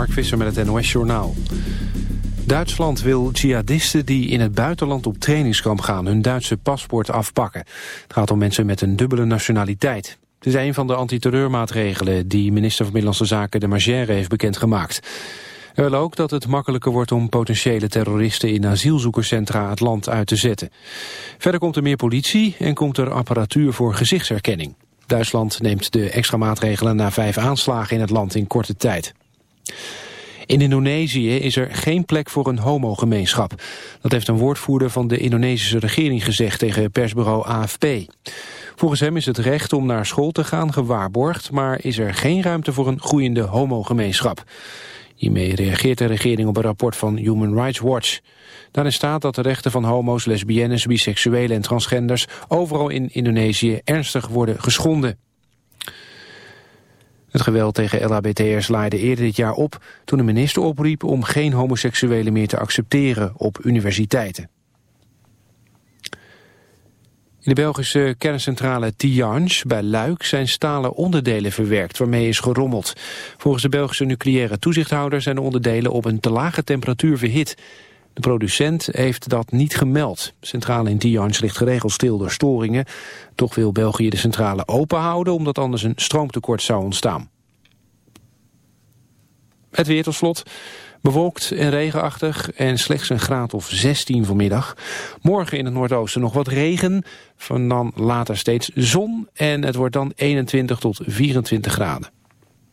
Mark Visser met het NOS Journaal. Duitsland wil jihadisten die in het buitenland op trainingskamp gaan... hun Duitse paspoort afpakken. Het gaat om mensen met een dubbele nationaliteit. Het is een van de antiterreurmaatregelen die minister van Binnenlandse Zaken de Magère heeft bekendgemaakt. Hij wil ook dat het makkelijker wordt om potentiële terroristen in asielzoekerscentra het land uit te zetten. Verder komt er meer politie en komt er apparatuur voor gezichtsherkenning. Duitsland neemt de extra maatregelen na vijf aanslagen in het land in korte tijd. In Indonesië is er geen plek voor een homogemeenschap. Dat heeft een woordvoerder van de Indonesische regering gezegd tegen persbureau AFP. Volgens hem is het recht om naar school te gaan gewaarborgd... maar is er geen ruimte voor een groeiende homogemeenschap. Hiermee reageert de regering op een rapport van Human Rights Watch. Daarin staat dat de rechten van homo's, lesbiennes, biseksuelen en transgenders overal in Indonesië ernstig worden geschonden. Het geweld tegen LHBT'ers laaide eerder dit jaar op toen de minister opriep om geen homoseksuelen meer te accepteren op universiteiten. In de Belgische kerncentrale Tihange bij Luik zijn stalen onderdelen verwerkt waarmee is gerommeld. Volgens de Belgische nucleaire toezichthouder zijn de onderdelen op een te lage temperatuur verhit. De producent heeft dat niet gemeld. Centrale in Tihange ligt geregeld stil door storingen. Toch wil België de centrale open houden omdat anders een stroomtekort zou ontstaan. Het weer tot slot. Bewolkt en regenachtig en slechts een graad of 16 vanmiddag. Morgen in het noordoosten nog wat regen, van dan later steeds zon en het wordt dan 21 tot 24 graden.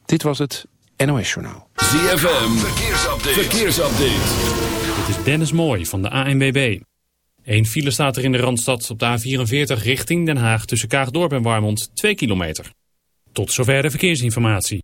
Dit was het NOS Journaal. ZFM, verkeersupdate. verkeersupdate. Dit is Dennis Mooij van de ANWB. Eén file staat er in de Randstad op de A44 richting Den Haag tussen Kaagdorp en Warmond 2 kilometer. Tot zover de verkeersinformatie.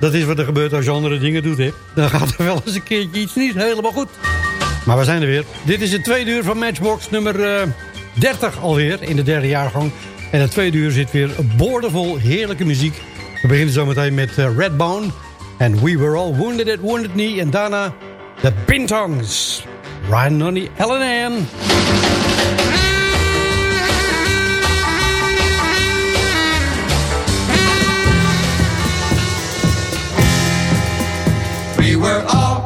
Dat is wat er gebeurt als je andere dingen doet, hè. Dan gaat er wel eens een keertje iets niet helemaal goed. Maar we zijn er weer. Dit is het tweede uur van Matchbox nummer uh, 30 alweer, in de derde jaargang. En het tweede uur zit weer boordevol heerlijke muziek. We beginnen zometeen met uh, Redbone. En We Were All Wounded at Wounded Knee. En daarna The Bintongs. Ryan on Ellen We were all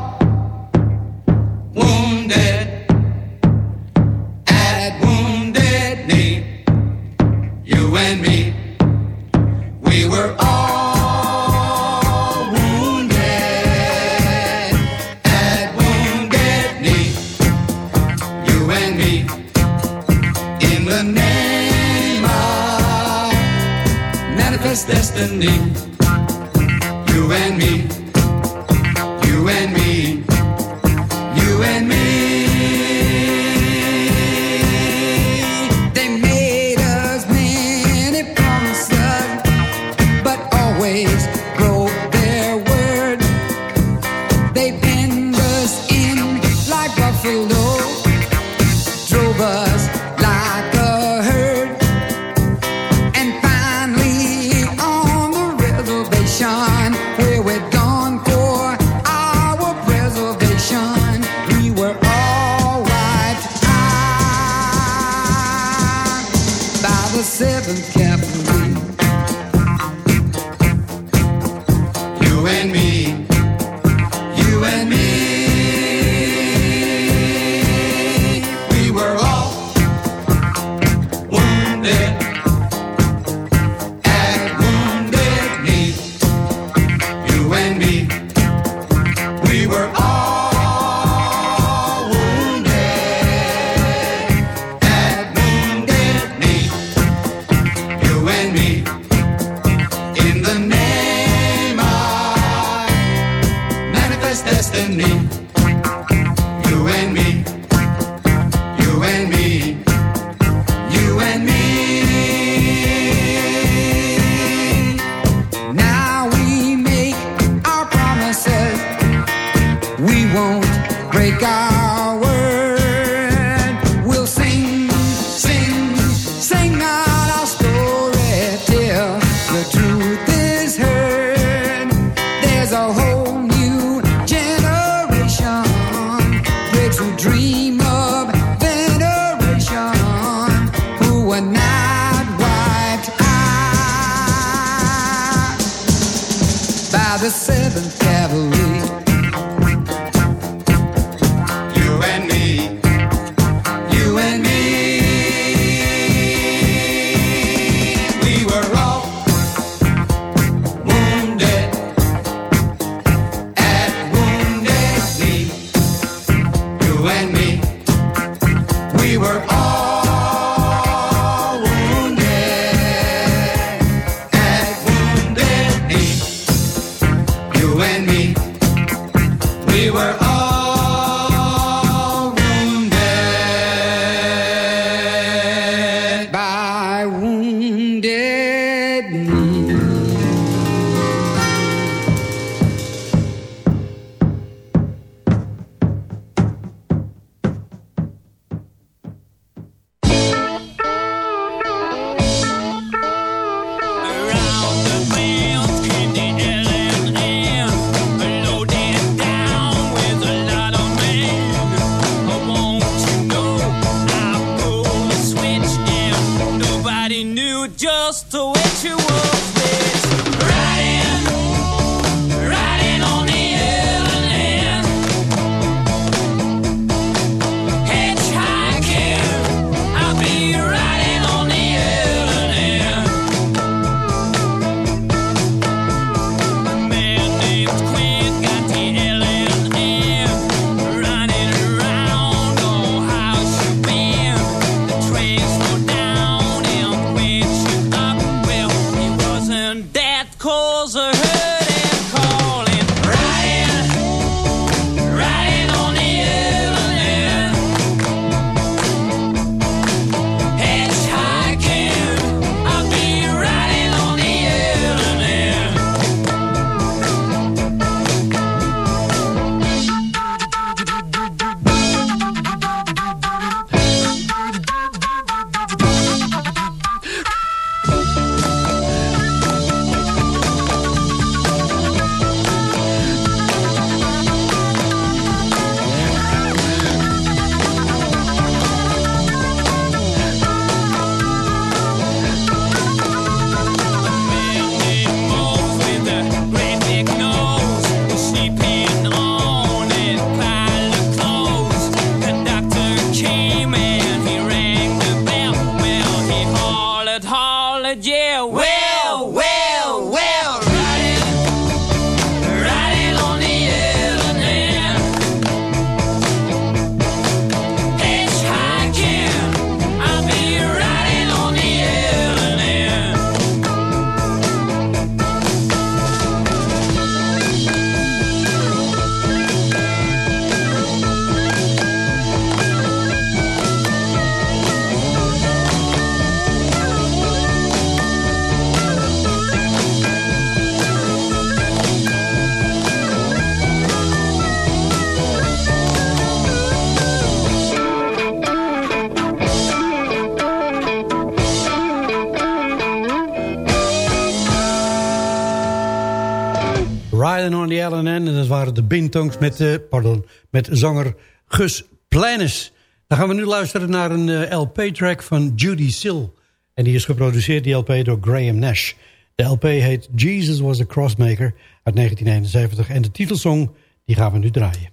Bintongs met, eh, pardon, met zanger Gus Planis. Dan gaan we nu luisteren naar een eh, LP-track van Judy Sill. En die is geproduceerd, die LP, door Graham Nash. De LP heet Jesus Was a Crossmaker uit 1971. En de titelsong, die gaan we nu draaien.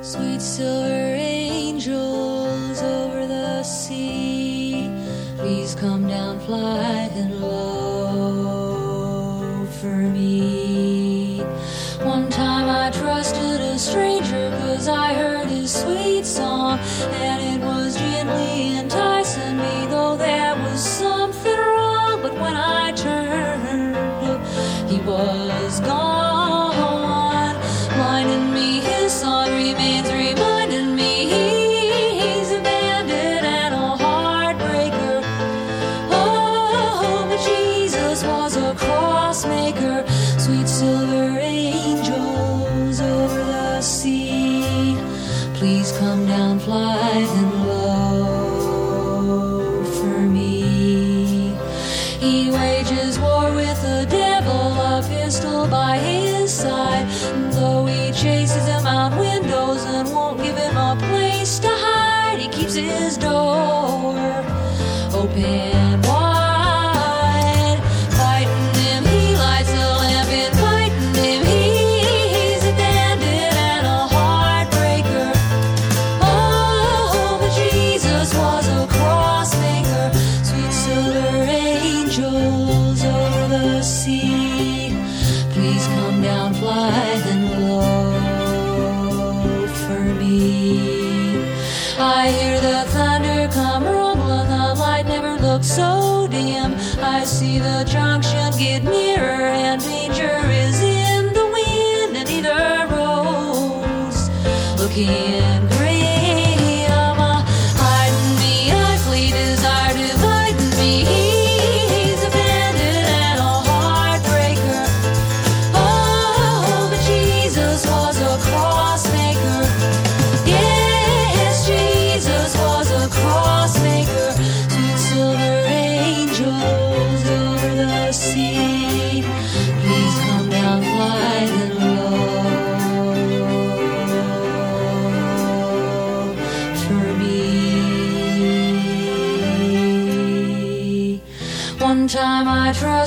Sweet silver angels over the sea Please come down, fly and low for me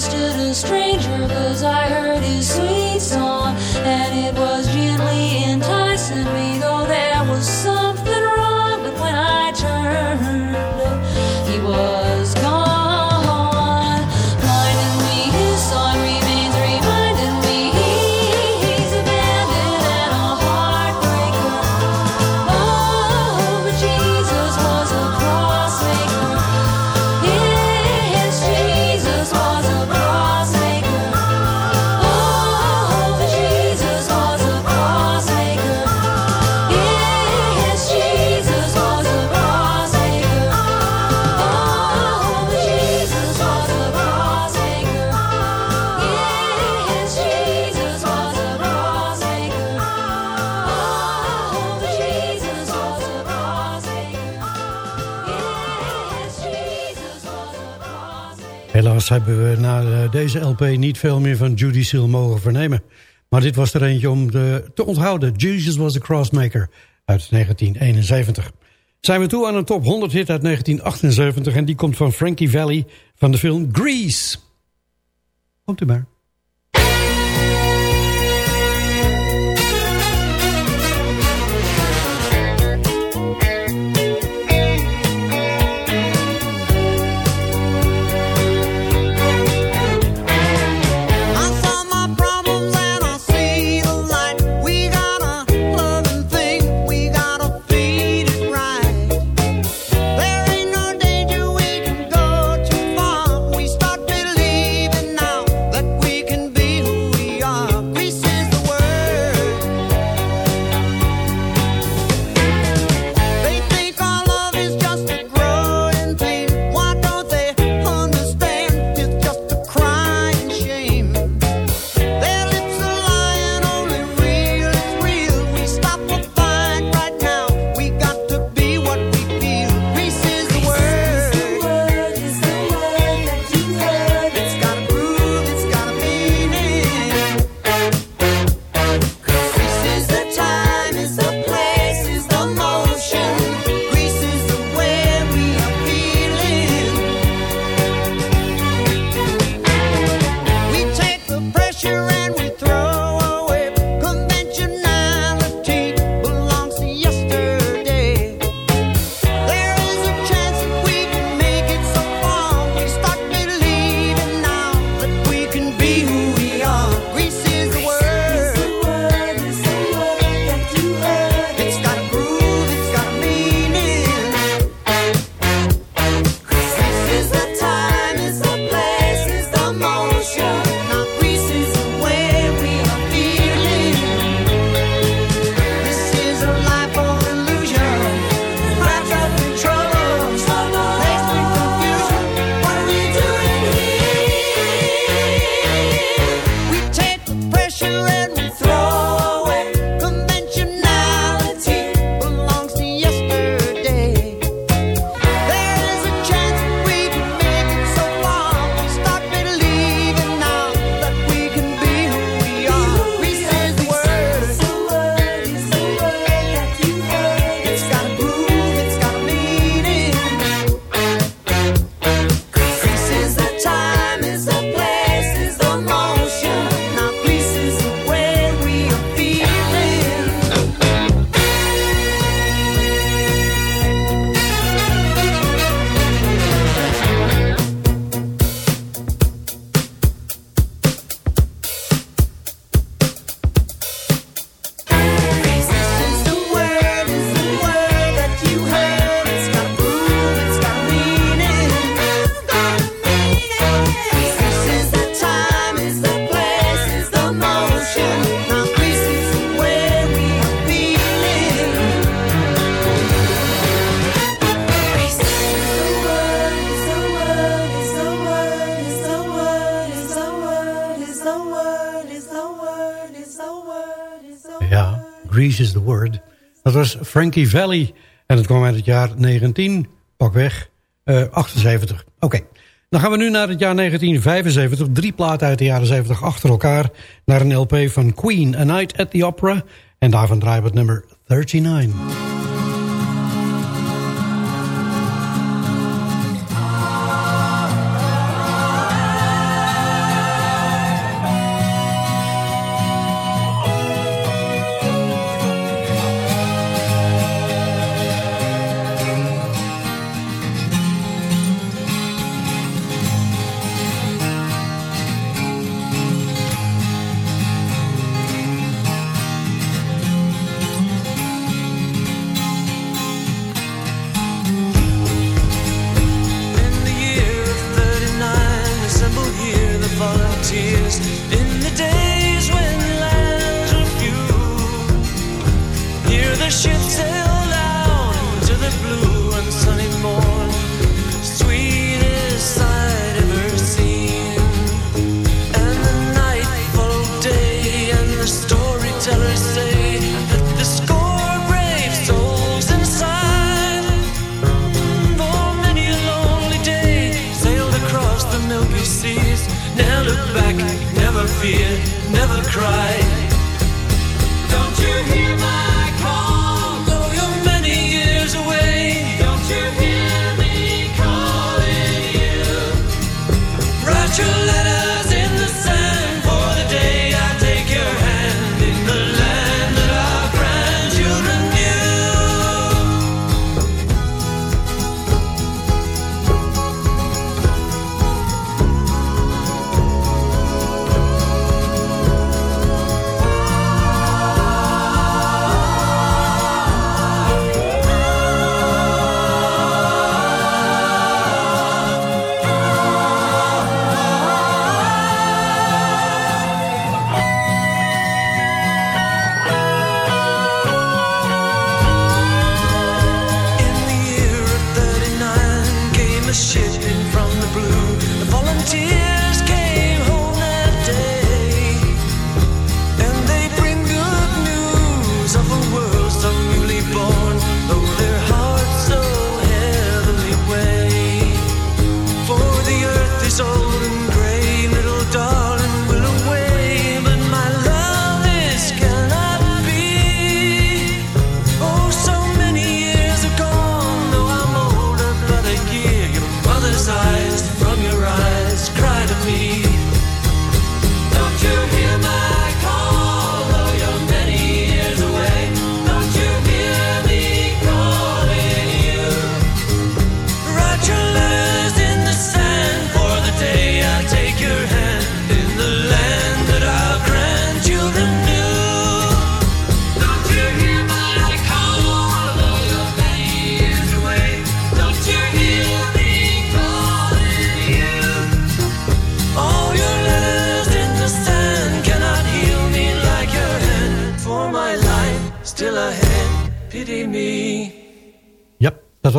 trusted a stranger, cause I heard his sweet song, and it was hebben we na eh, deze LP niet veel meer van Judy Seal mogen vernemen. Maar dit was er eentje om de, te onthouden. Jesus was a Crossmaker uit 1971. Zijn we toe aan een top 100 hit uit 1978 en die komt van Frankie Valli van de film Grease. Komt u maar. Frankie Valli. En het kwam uit het jaar 19, pakweg, eh 78. Oké, dan gaan we nu naar het jaar 1975. Drie platen uit de jaren 70 achter elkaar. Naar een LP van Queen, A Night at the Opera. En daarvan draaien we het nummer 39.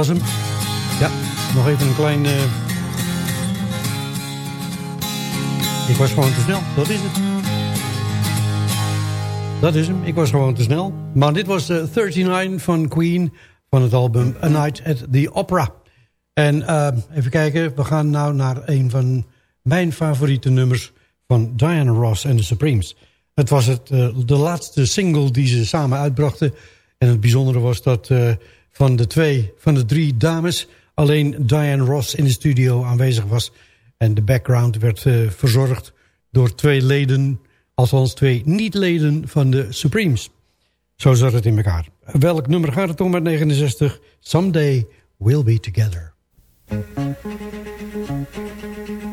Hem. Ja, nog even een klein... eh, Ik was gewoon te snel, dat is het. Dat is hem, ik was gewoon te snel. Maar dit was de 39 van Queen van het album A Night at the Opera. En eh, even kijken, we gaan nou naar een van mijn favoriete nummers... van Diana Ross en de Supremes. Het was het, eh, de laatste single die ze samen uitbrachten. En het bijzondere was dat eh, van de twee, van de drie dames... alleen Diane Ross in de studio aanwezig was. En de background werd eh, verzorgd door twee leden... althans twee niet-leden van de Supremes. Zo zat het in elkaar. Welk nummer gaat het om met 69? Someday we'll be together. Someday we'll be together.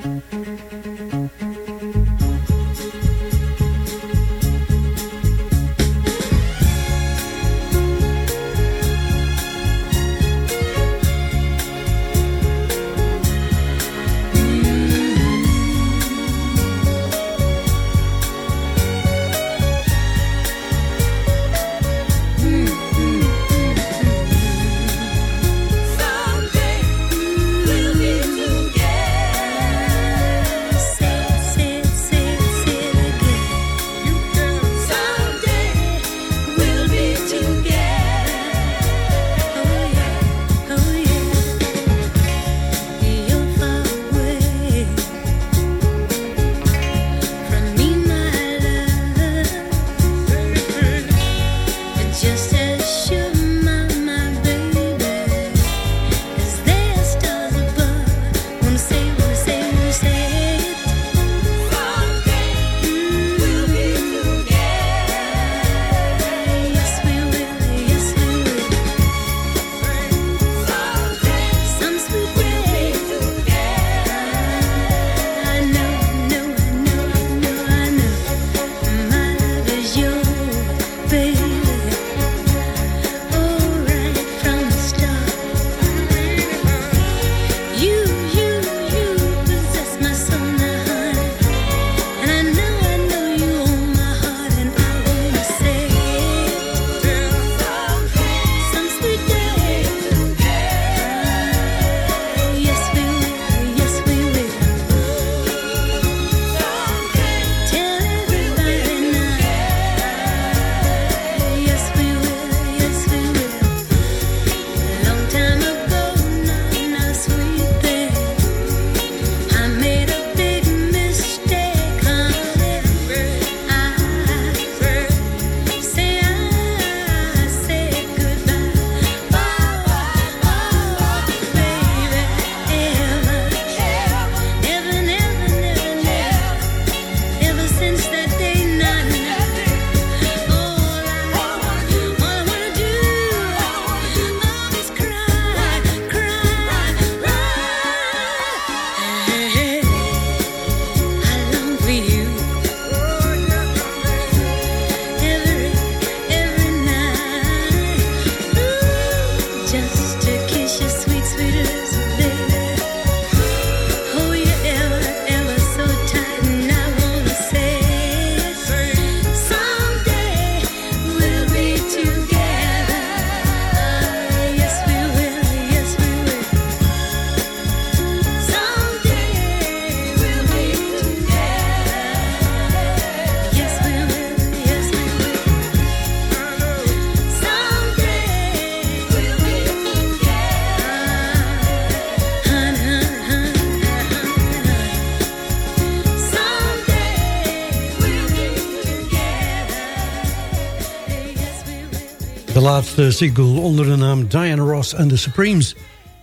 laatste single onder de naam Diana Ross and the Supremes.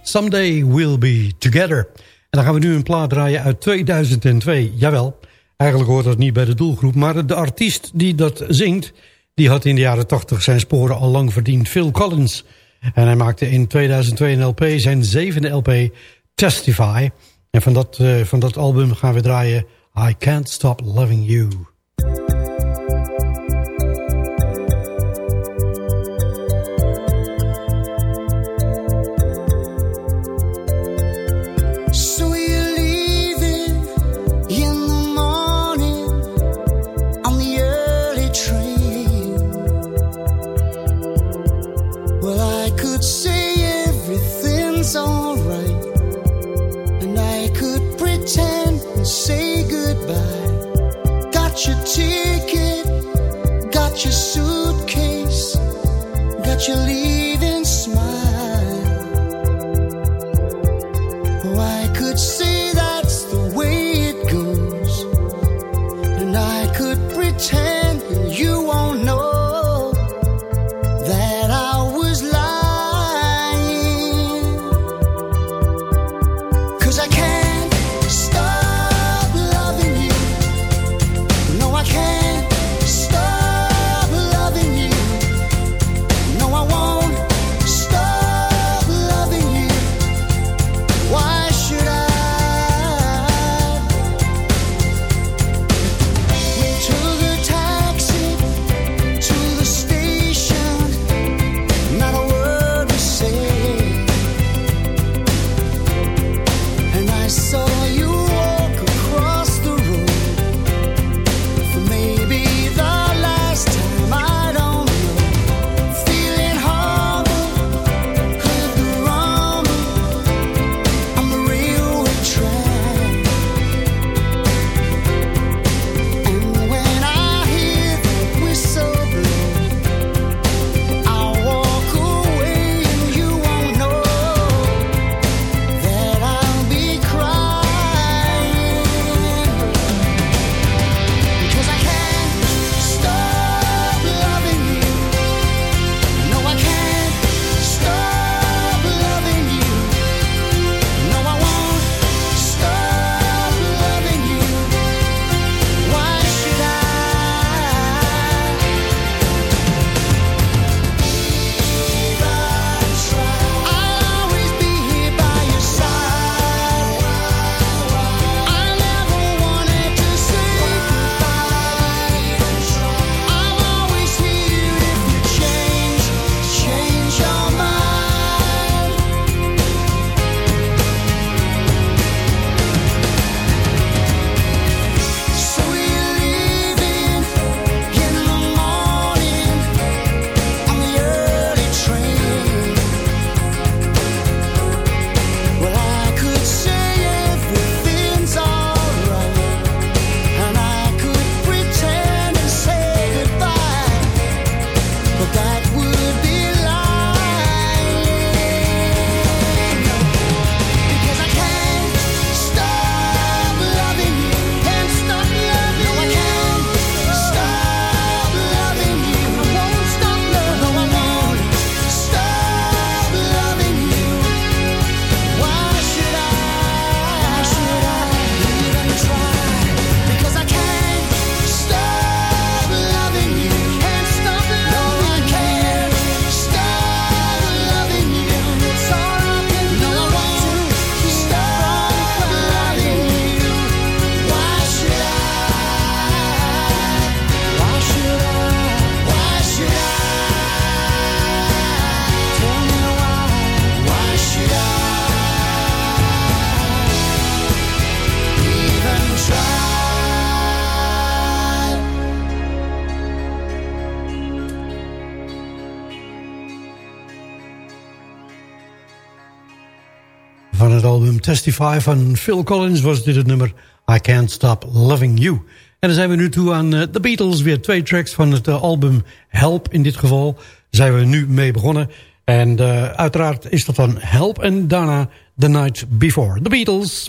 Someday We'll Be Together. En dan gaan we nu een plaat draaien uit 2002. Jawel, eigenlijk hoort dat niet bij de doelgroep. Maar de artiest die dat zingt, die had in de jaren 80 zijn sporen al lang verdiend. Phil Collins. En hij maakte in 2002 een LP, zijn zevende LP, Testify. En van dat, eh, van dat album gaan we draaien I Can't Stop Loving You. Testify van Phil Collins was dit het nummer I Can't Stop Loving You. En dan zijn we nu toe aan eh, The Beatles. Weer twee tracks van het eh, album Help in dit geval. Zijn we nu mee begonnen. En eh, uiteraard is dat dan Help en daarna The Night Before. The Beatles.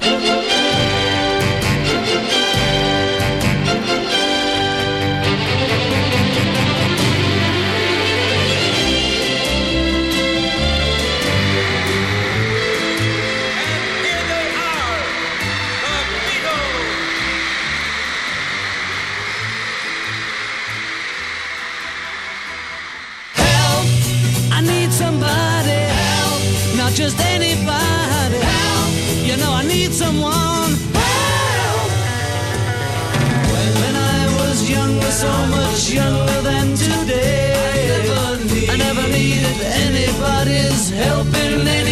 helping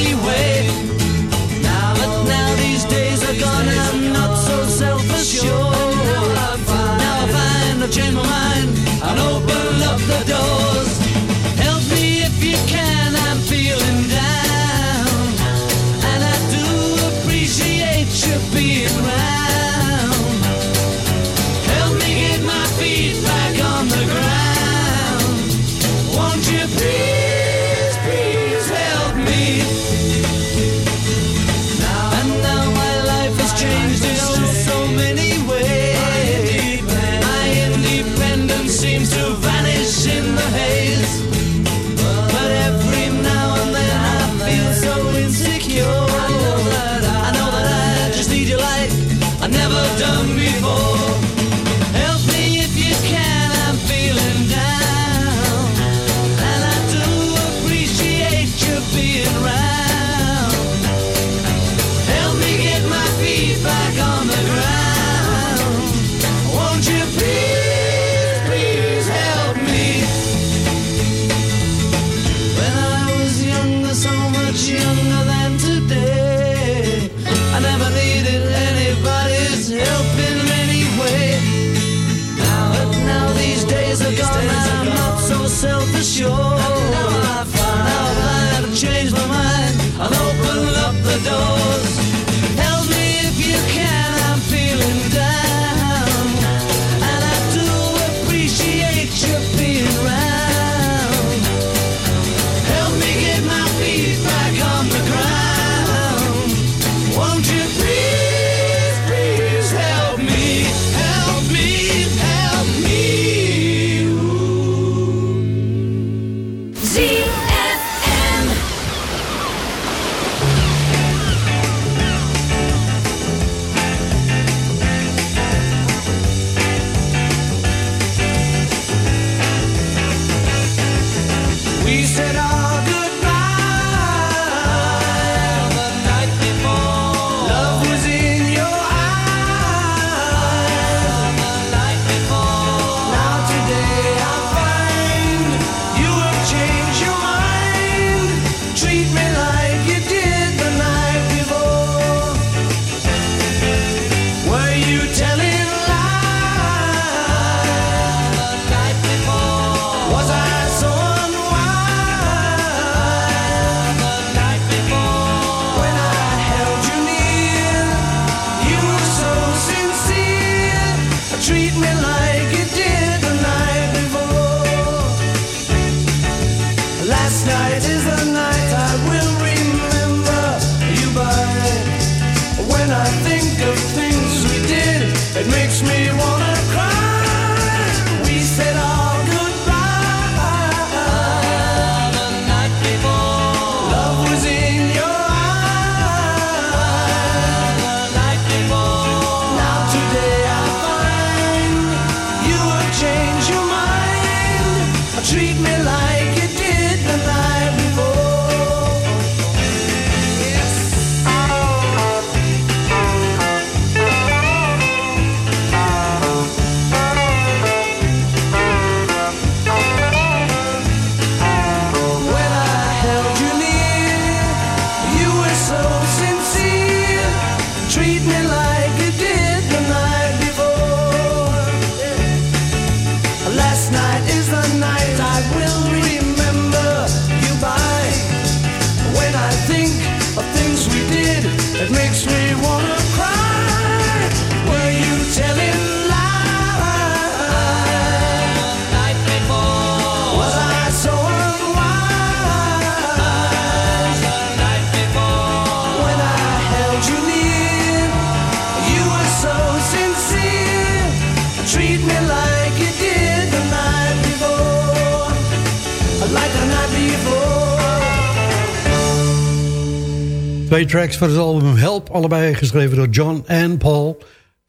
Twee tracks van het album Help, allebei geschreven door John en Paul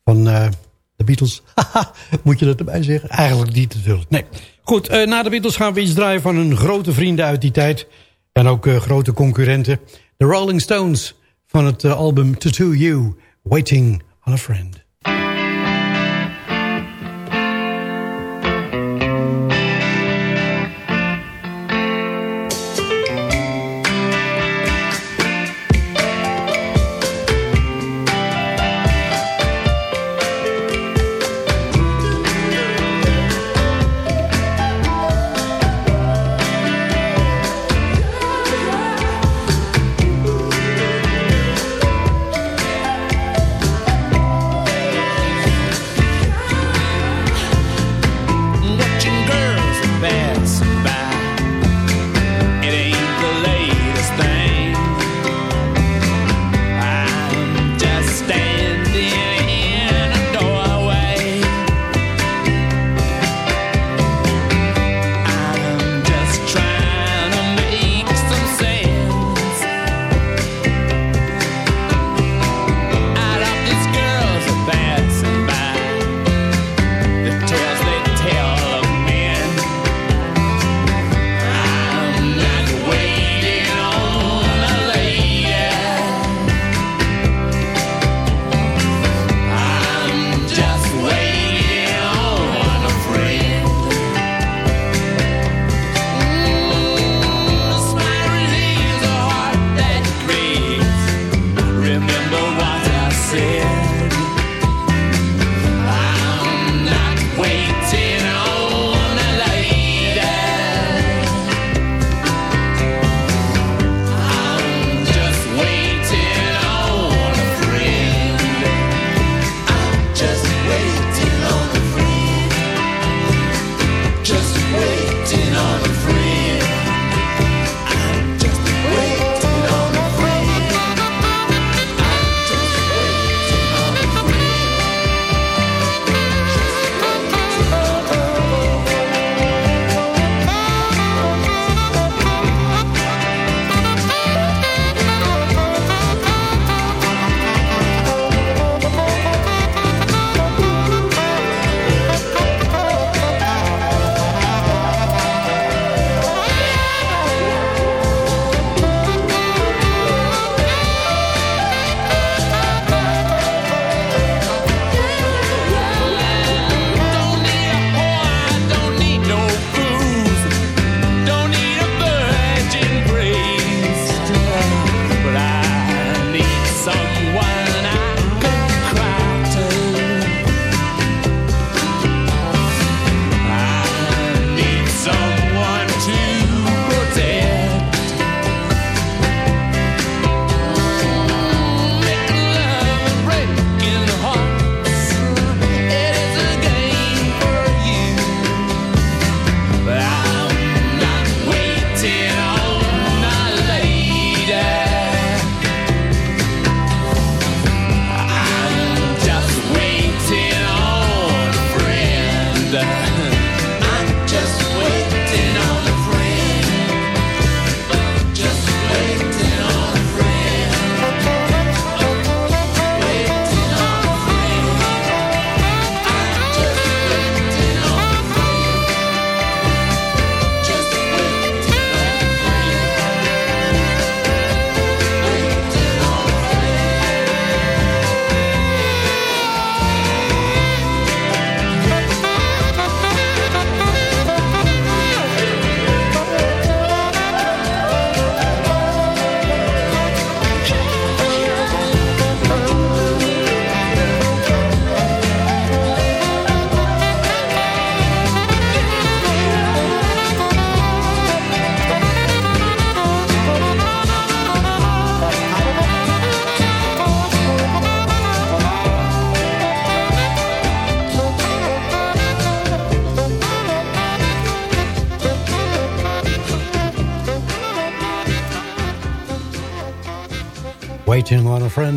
van eh, de Beatles. Moet je dat erbij zeggen? Eigenlijk niet natuurlijk. Nee. Goed, eh, na de Beatles gaan we iets draaien van een grote vrienden uit die tijd. En ook eh, grote concurrenten. De Rolling Stones van het album To You, Waiting on a Friend.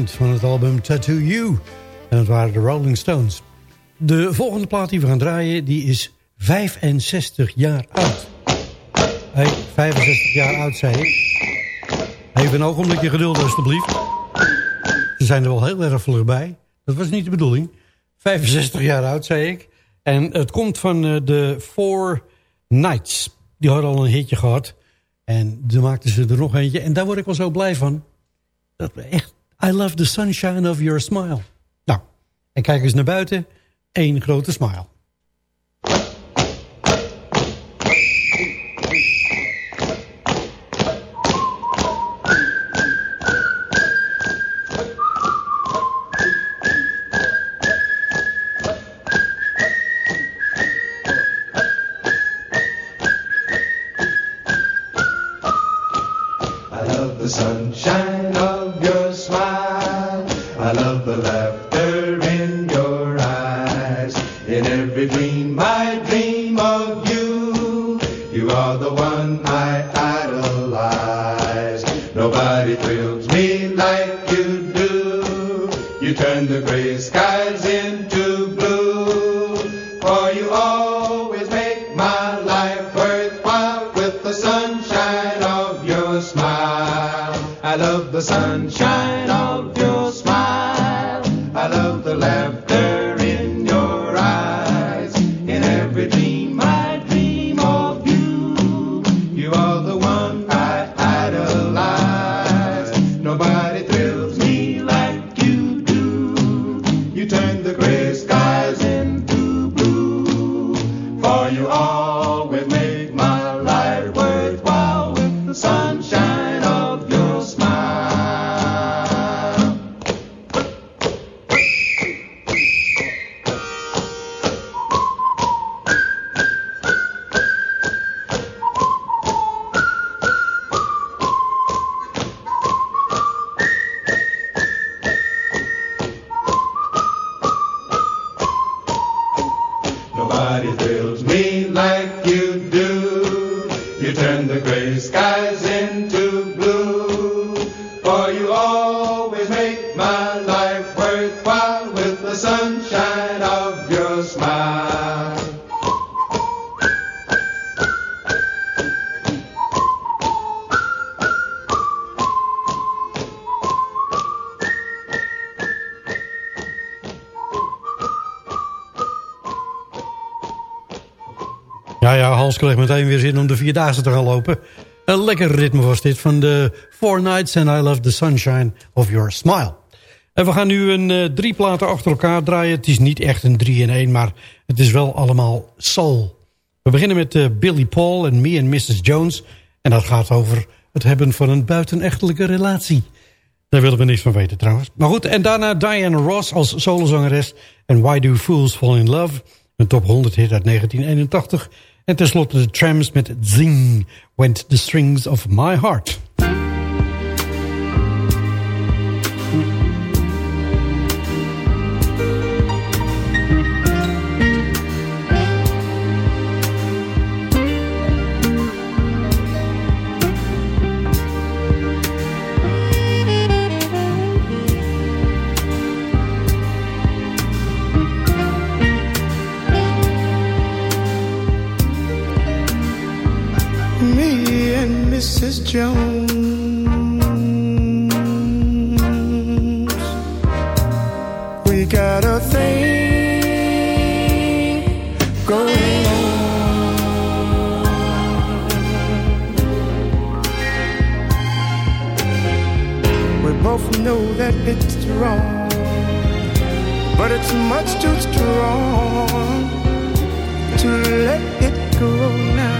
Van het album Tattoo You. En dat waren de Rolling Stones. De volgende plaat die we gaan draaien, die is 65 jaar oud. Hey, 65 jaar oud, zei ik. Even een ogenblikje geduld, alstublieft. Ze zijn er wel heel erg vlug bij. Dat was niet de bedoeling. 65 jaar oud, zei ik. En het komt van eh, de Four Nights. Die hadden al een hitje gehad. En daar maakten ze er nog eentje. En daar word ik wel zo blij van. Dat echt I love the sunshine of your smile. Nou, en kijk eens naar buiten. Eén grote smile. Turn the gray skies into Hans kreeg meteen weer zin om de Vierdaagse te gaan lopen. Een lekker ritme was dit van de Four Nights and I Love the Sunshine of Your Smile. En we gaan nu een eh, drie platen achter elkaar draaien. Het is niet echt een drie in één, maar het is wel allemaal soul. We beginnen met eh, Billy Paul en Me and Mrs. Jones. En dat gaat over het hebben van een buitenechtelijke relatie. Daar willen we niks van weten trouwens. Maar goed, en daarna Diana Ross als solozangeres. En Why Do Fools Fall in Love? Een top 100 hit uit 1981. En tenslotte de Trams met Zing, Went the Strings of My Heart. Jones. We got a thing going on. We both know that it's wrong, but it's much too strong to let it go now.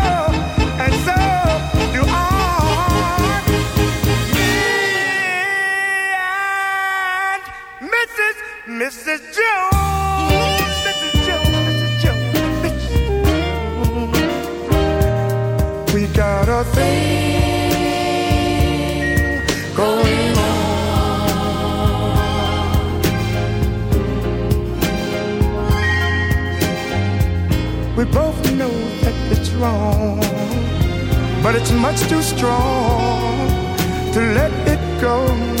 Mrs. Jones. Mrs. Jones, Mrs. Jones, Mrs. We got a thing going on. We both know that it's wrong, but it's much too strong to let it go.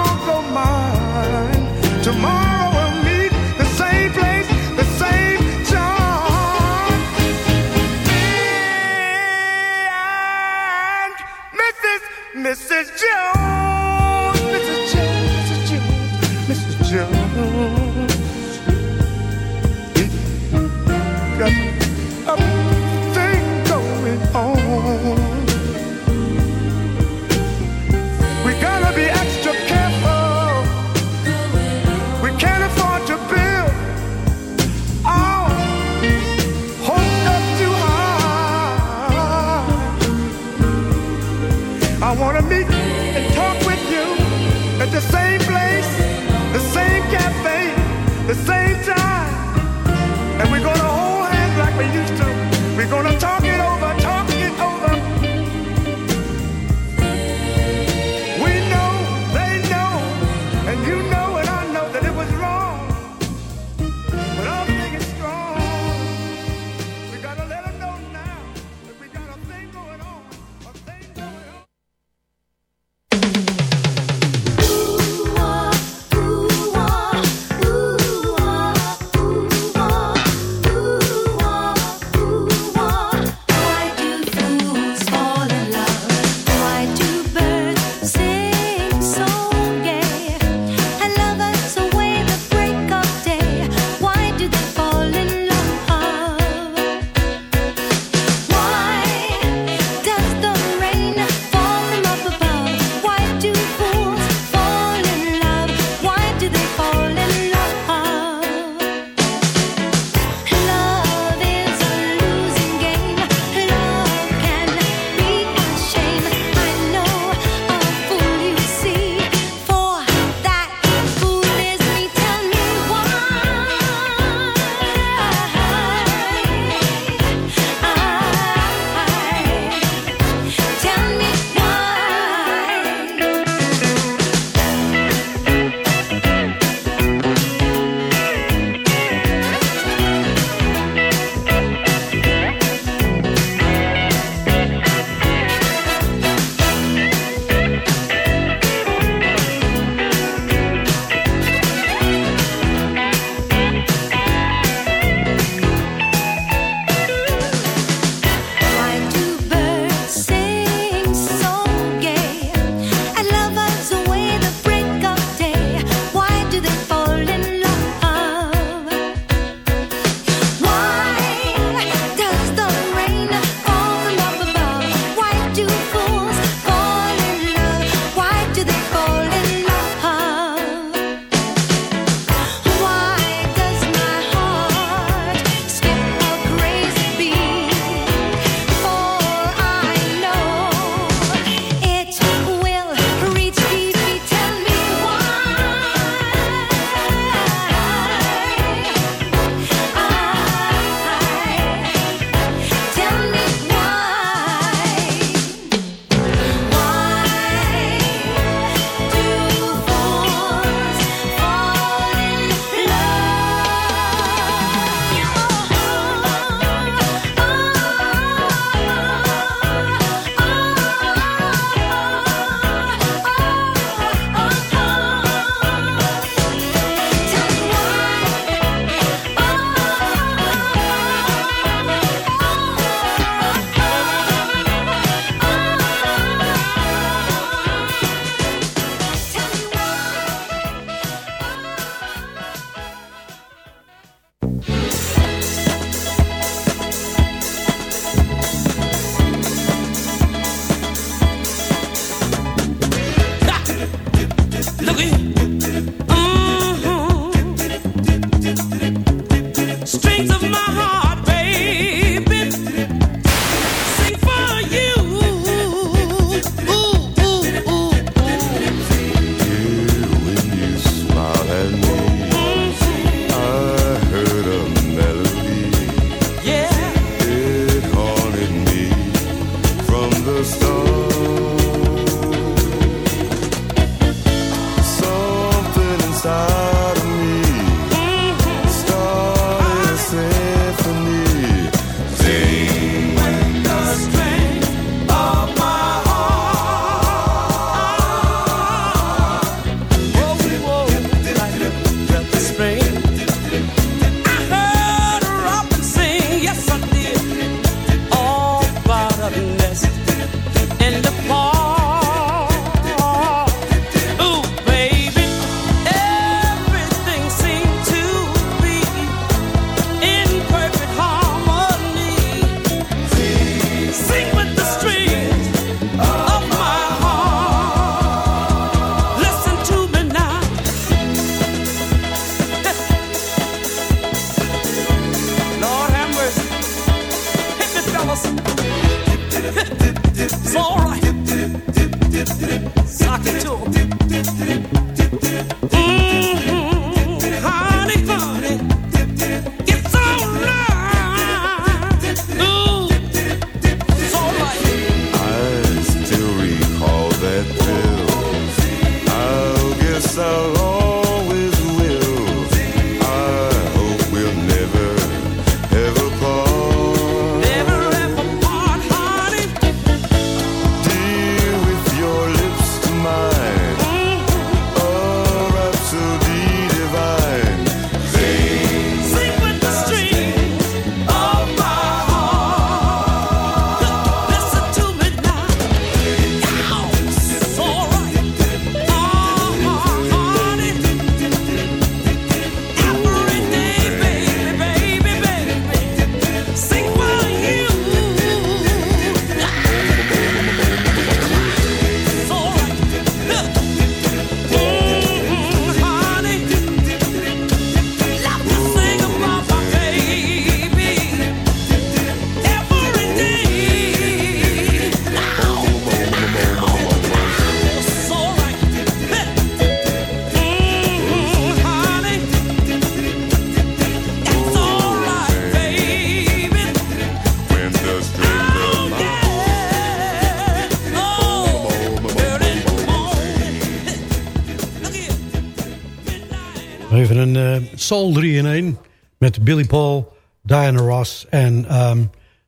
Soul 3 in 1 met Billy Paul, Diana Ross en ehm,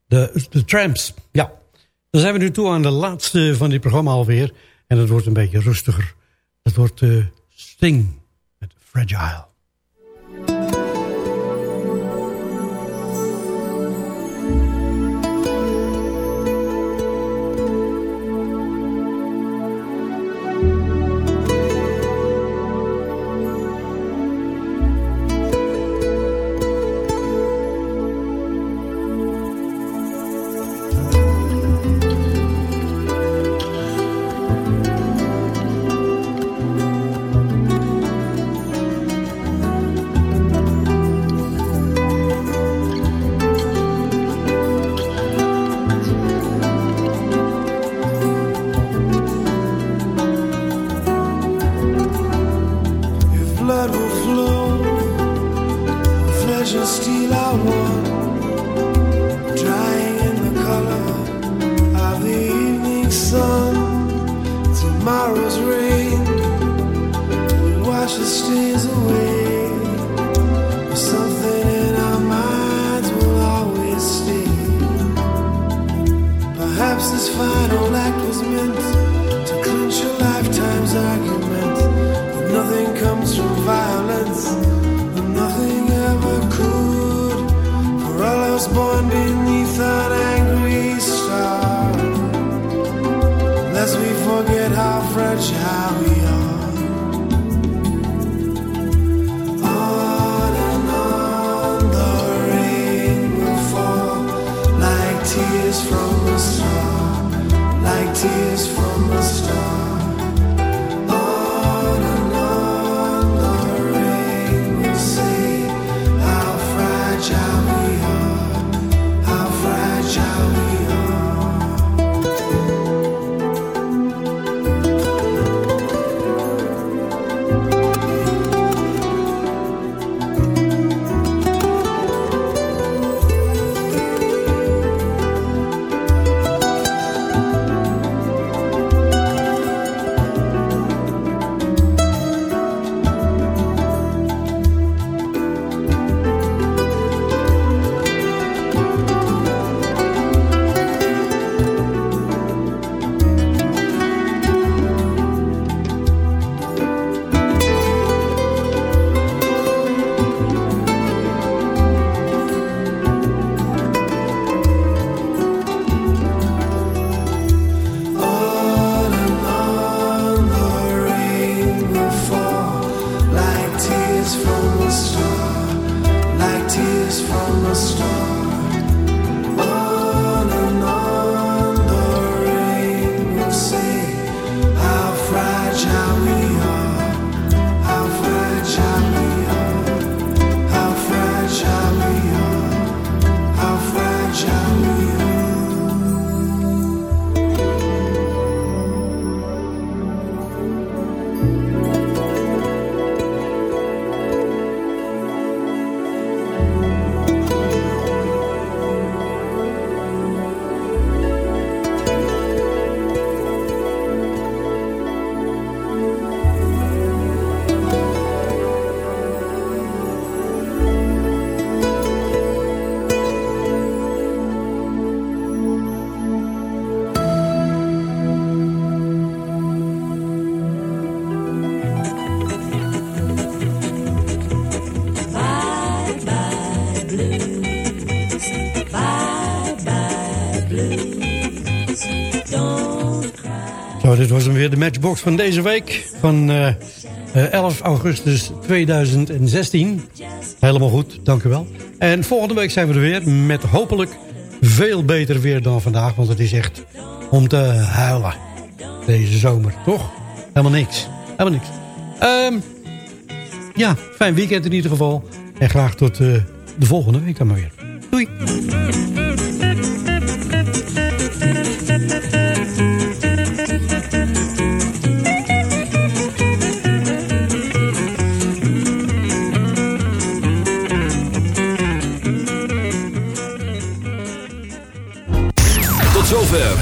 de, de Tramps. Ja, dan zijn we nu toe aan de laatste van dit programma alweer. En het wordt een beetje rustiger. Het wordt eh, Sting met Fragile. De matchbox van deze week. Van eh, eh, 11 augustus 2016. Helemaal goed, dank u wel. En volgende week zijn we er weer met hopelijk veel beter weer dan vandaag. Want het is echt om te huilen. Deze zomer, toch? Helemaal niks. Helemaal niks. Ehm, ja, fijn weekend in ieder geval. En graag tot eh, de volgende week dan maar weer. Doei.